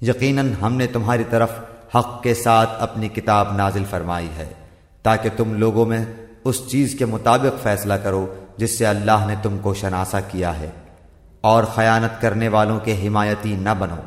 یقیناً ہم نے تمہاری طرف حق کے ساتھ اپنی کتاب نازل فرمائی ہے، تاکہ تم لوگوں میں اس چیز کے مطابق فیصلہ کرو جس سے اللہ نے تم کو شناسا کیا ہے، اور خیانت کرنے والوں کے حمایتی نہ بنو۔